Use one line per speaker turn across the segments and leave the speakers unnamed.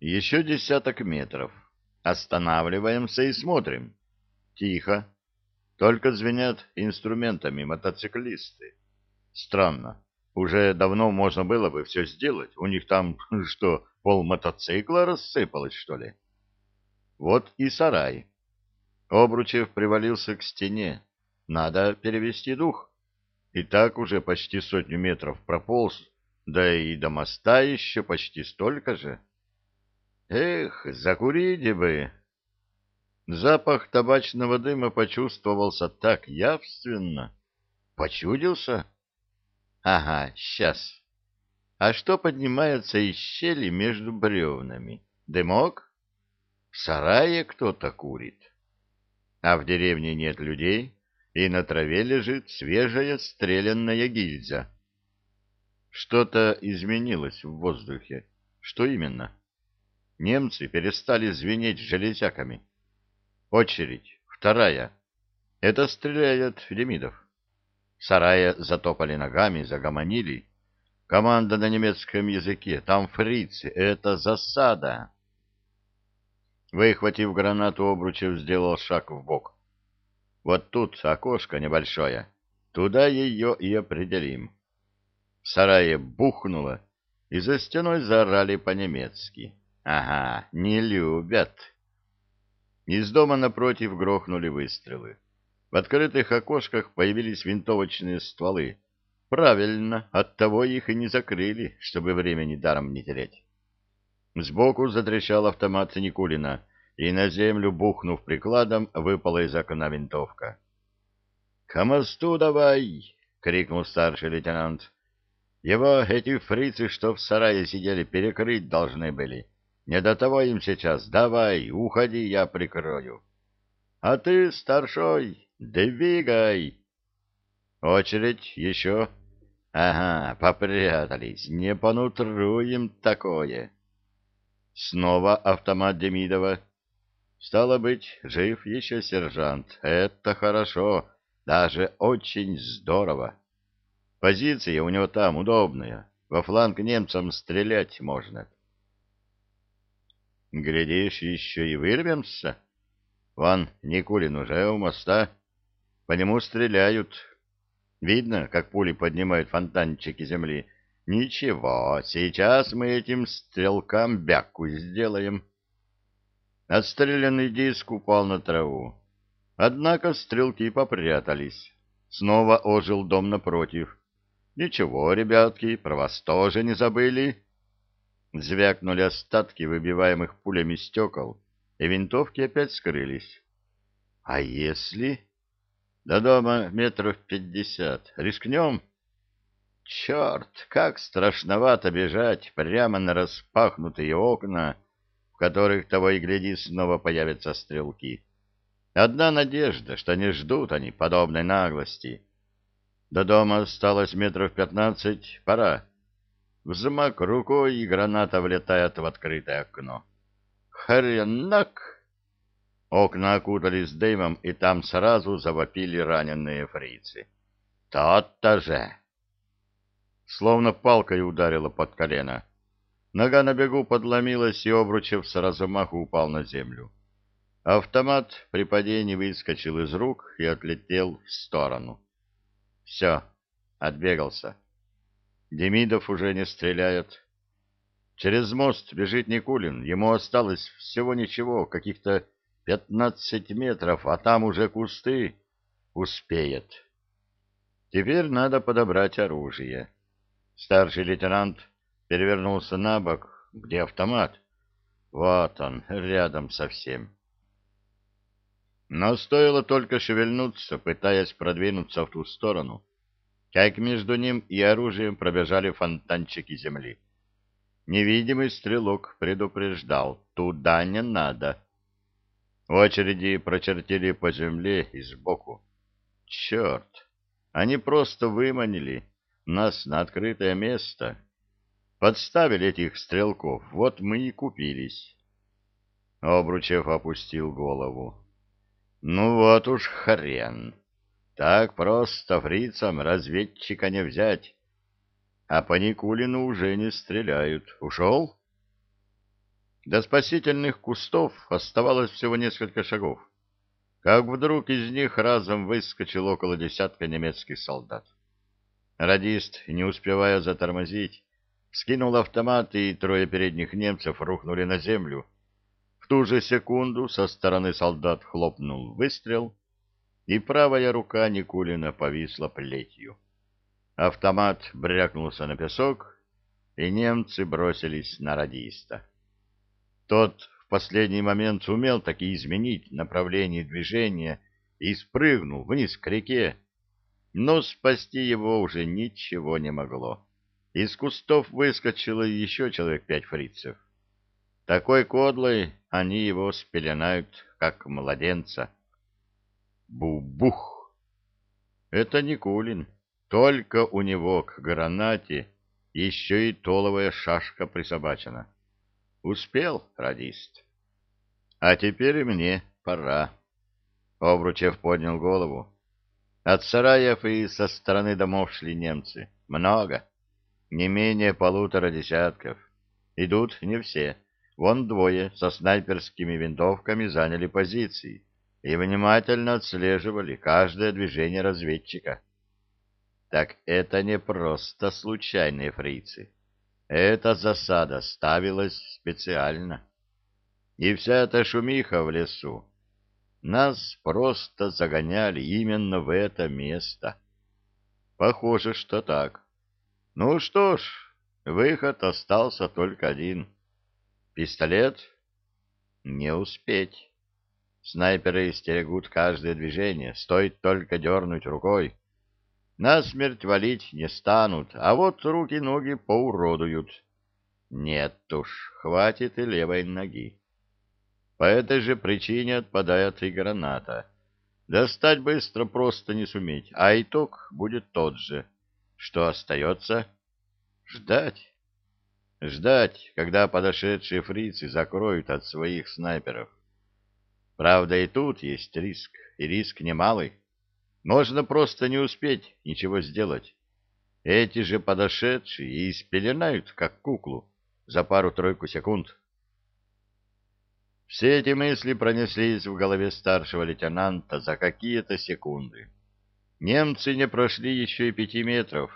Еще десяток метров. Останавливаемся и смотрим. Тихо. Только звенят инструментами мотоциклисты. Странно. Уже давно можно было бы все сделать. У них там что, пол мотоцикла рассыпалось, что ли? Вот и сарай. Обручев привалился к стене. Надо перевести дух. И так уже почти сотню метров прополз, да и до моста еще почти столько же. Эх, закурить бы! Запах табачного дыма почувствовался так явственно. Почудился? Ага, сейчас. А что поднимается из щели между бревнами? Дымок? В сарае кто-то курит. А в деревне нет людей, и на траве лежит свежая стрелянная гильза. Что-то изменилось в воздухе. Что именно? Немцы перестали звенеть железяками. Очередь. Вторая. Это стреляет Демидов. Сарая затопали ногами, загомонили. Команда на немецком языке. Там фрицы. Это засада. Выхватив гранату, Обручев сделал шаг в бок. Вот тут окошко небольшое. Туда ее и определим. В сарае бухнуло, и за стеной заорали по-немецки. Ага, не любят. Из дома напротив грохнули выстрелы. В открытых окошках появились винтовочные стволы. Правильно, оттого их и не закрыли, чтобы времени даром не терять. Сбоку затрещал автомат Никулина, и на землю, бухнув прикладом, выпала из окна винтовка. — К мосту давай! — крикнул старший лейтенант. — Его эти фрицы, что в сарае сидели, перекрыть должны были. — не до того им сейчас. Давай, уходи, я прикрою. А ты, старшой, двигай. Очередь еще. Ага, попрятались. Не понутруем такое. Снова автомат Демидова. Стало быть, жив еще сержант. Это хорошо, даже очень здорово. Позиция у него там удобная. Во фланг немцам стрелять можно. Глядишь, еще и вырвемся. Вон, Никулин уже у моста. По нему стреляют. Видно, как пули поднимают фонтанчики земли. Ничего, сейчас мы этим стрелкам бяку сделаем. Отстрелянный диск упал на траву. Однако стрелки попрятались. Снова ожил дом напротив. Ничего, ребятки, про вас тоже не забыли. Звякнули остатки выбиваемых пулями стекол, и винтовки опять скрылись. А если... До дома метров пятьдесят. Рискнем? Черт, как страшновато бежать прямо на распахнутые окна, в которых того и гляди снова появятся стрелки. Одна надежда, что не ждут они подобной наглости. До дома осталось метров пятнадцать, пора. Взмак рукой, и граната влетает в открытое окно. Хренак! Окна окутались дымом, и там сразу завопили раненые фрицы. Тот-то же! Словно палкой ударило под колено. Нога на бегу подломилась, и Обручев с размаху упал на землю. Автомат при падении выскочил из рук и отлетел в сторону. Все, отбегался. Демидов уже не стреляет. Через мост бежит Никулин. Ему осталось всего ничего, каких-то пятнадцать метров, а там уже кусты. Успеет. Теперь надо подобрать оружие. Старший лейтенант перевернулся на бок. Где автомат? Вот он, рядом совсем. Но стоило только шевельнуться, пытаясь продвинуться в ту сторону, как между ним и оружием пробежали фонтанчики земли. Невидимый стрелок предупреждал, туда не надо. Очереди прочертили по земле и сбоку. Черт, они просто выманили нас на открытое место. Подставили этих стрелков, вот мы и купились. Обручев опустил голову. Ну вот уж хрен. Так просто фрицам разведчика не взять. А по Никулину уже не стреляют. Ушел? До спасительных кустов оставалось всего несколько шагов, как вдруг из них разом выскочил около десятка немецких солдат. Радист, не успевая затормозить, скинул автомат, и трое передних немцев рухнули на землю. В ту же секунду со стороны солдат хлопнул выстрел, и правая рука Никулина повисла плетью. Автомат брякнулся на песок, и немцы бросились на радиста. Тот в последний момент сумел таки изменить направление движения и спрыгнул вниз к реке, но спасти его уже ничего не могло. Из кустов выскочило еще человек пять фрицев. Такой кодлой они его спеленают, как младенца. Бу-бух! Это Никулин, только у него к гранате еще и толовая шашка присобачена. Успел, радист. А теперь мне пора. Обручев поднял голову. От сараев и со стороны домов шли немцы. Много. Не менее полутора десятков. Идут не все. Вон двое со снайперскими винтовками заняли позиции и внимательно отслеживали каждое движение разведчика. Так это не просто случайные фрицы. Эта засада ставилась специально. И вся эта шумиха в лесу. Нас просто загоняли именно в это место. Похоже, что так. Ну что ж, выход остался только один. Пистолет? Не успеть. Снайперы стерегут каждое движение, стоит только дернуть рукой. Насмерть валить не станут, а вот руки-ноги поуродуют. Нет уж, хватит и левой ноги. По этой же причине отпадает и граната. Достать быстро просто не суметь, а итог будет тот же. Что остается? Ждать. Ждать, когда подошедшие фрицы закроют от своих снайперов. Правда, и тут есть риск, и риск немалый. Можно просто не успеть ничего сделать. Эти же подошедшие и спеленают, как куклу, за пару-тройку секунд. Все эти мысли пронеслись в голове старшего лейтенанта за какие-то секунды. Немцы не прошли еще и пяти метров.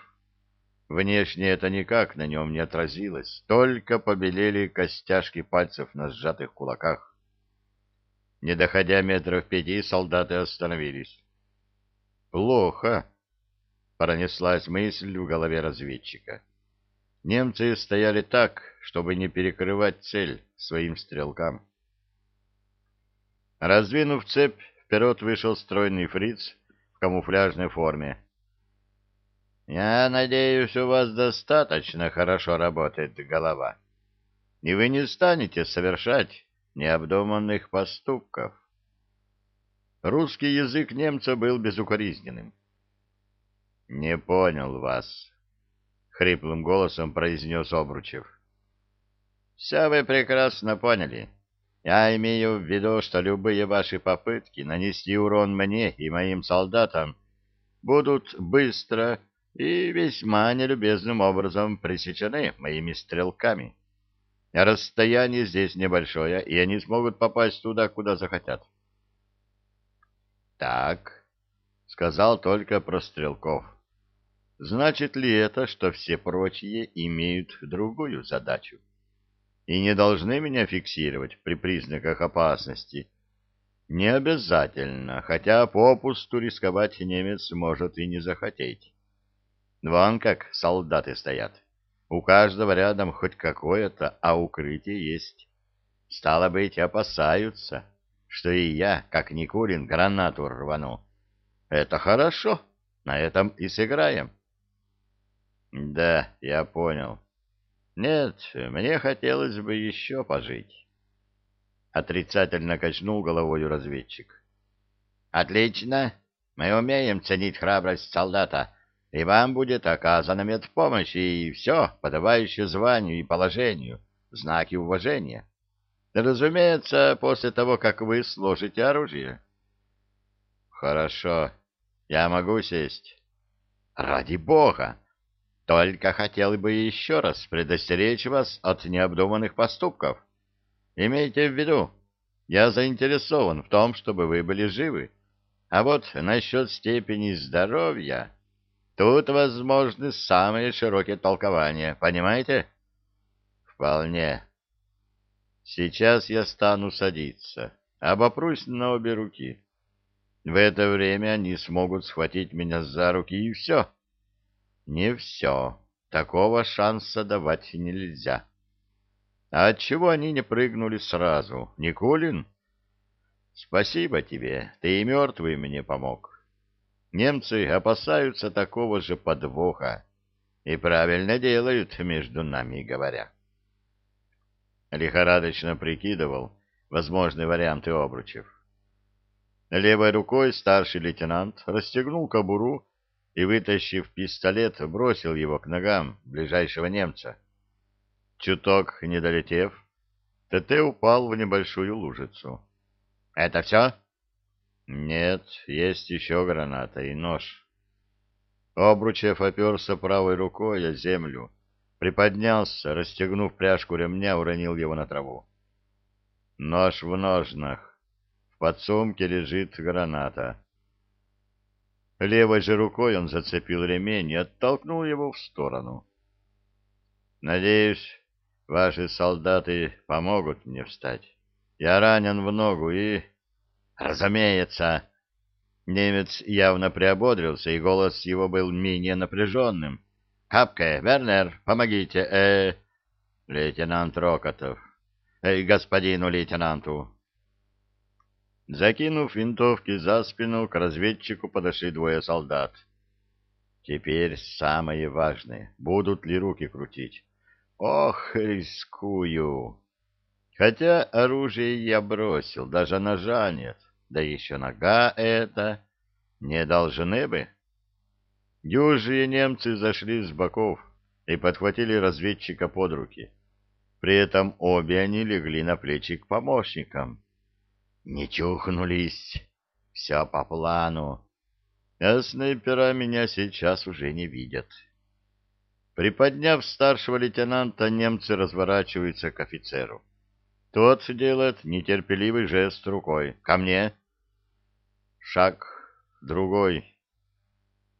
Внешне это никак на нем не отразилось, только побелели костяшки пальцев на сжатых кулаках. Не доходя метров пяти, солдаты остановились. Плохо, пронеслась мысль в голове разведчика. Немцы стояли так, чтобы не перекрывать цель своим стрелкам. Раздвинув цепь, вперед вышел стройный фриц в камуфляжной форме. «Я надеюсь, у вас достаточно хорошо работает голова, и вы не станете совершать необдуманных поступков». Русский язык немца был безукоризненным. «Не понял вас», — хриплым голосом произнес Обручев. «Все вы прекрасно поняли. Я имею в виду, что любые ваши попытки нанести урон мне и моим солдатам будут быстро и весьма нелюбезным образом пресечены моими стрелками. Расстояние здесь небольшое, и они смогут попасть туда, куда захотят. Так, сказал только про стрелков. Значит ли это, что все прочие имеют другую задачу? И не должны меня фиксировать при признаках опасности? Не обязательно, хотя попусту рисковать немец может и не захотеть. Вон как солдаты стоят. У каждого рядом хоть какое-то, а укрытие есть. Стало быть, опасаются что и я, как Никулин, гранату рвану. Это хорошо, на этом и сыграем. Да, я понял. Нет, мне хотелось бы еще пожить. Отрицательно качнул головой разведчик. Отлично. Мы умеем ценить храбрость солдата, и вам будет оказана медпомощь, и все, подобающее званию и положению, знаки уважения. Разумеется, после того, как вы сложите оружие. Хорошо. Я могу сесть. Ради бога. Только хотел бы еще раз предостеречь вас от необдуманных поступков. Имейте в виду, я заинтересован в том, чтобы вы были живы. А вот насчет степени здоровья, тут возможны самые широкие толкования, понимаете? Вполне. Сейчас я стану садиться, обопрусь на обе руки. В это время они смогут схватить меня за руки, и все. Не все. Такого шанса давать нельзя. А отчего они не прыгнули сразу? Никулин? Спасибо тебе, ты и мертвый мне помог. Немцы опасаются такого же подвоха и правильно делают, между нами говоря. Лихорадочно прикидывал возможные варианты обручев. Левой рукой старший лейтенант расстегнул кобуру и, вытащив пистолет, бросил его к ногам ближайшего немца. Чуток не долетев, ТТ упал в небольшую лужицу. — Это все? — Нет, есть еще граната и нож. Обручев оперся правой рукой о землю, приподнялся, расстегнув пряжку ремня, уронил его на траву. Нож в ножнах. В подсумке лежит граната. Левой же рукой он зацепил ремень и оттолкнул его в сторону. «Надеюсь, ваши солдаты помогут мне встать. Я ранен в ногу и...» «Разумеется!» Немец явно приободрился, и голос его был менее напряженным. «Капка, Вернер, помогите, э...» «Лейтенант Рокотов, э, господину лейтенанту, Закинув винтовки за спину, к разведчику подошли двое солдат. Теперь самое важное — будут ли руки крутить. Ох, рискую. Хотя оружие я бросил, даже ножа нет. Да еще нога эта. Не должны бы. Дюжие немцы зашли с боков и подхватили разведчика под руки. При этом обе они легли на плечи к помощникам. Не чухнулись. Все по плану. А снайпера меня сейчас уже не видят. Приподняв старшего лейтенанта, немцы разворачиваются к офицеру. Тот делает нетерпеливый жест рукой. «Ко мне!» Шаг, другой,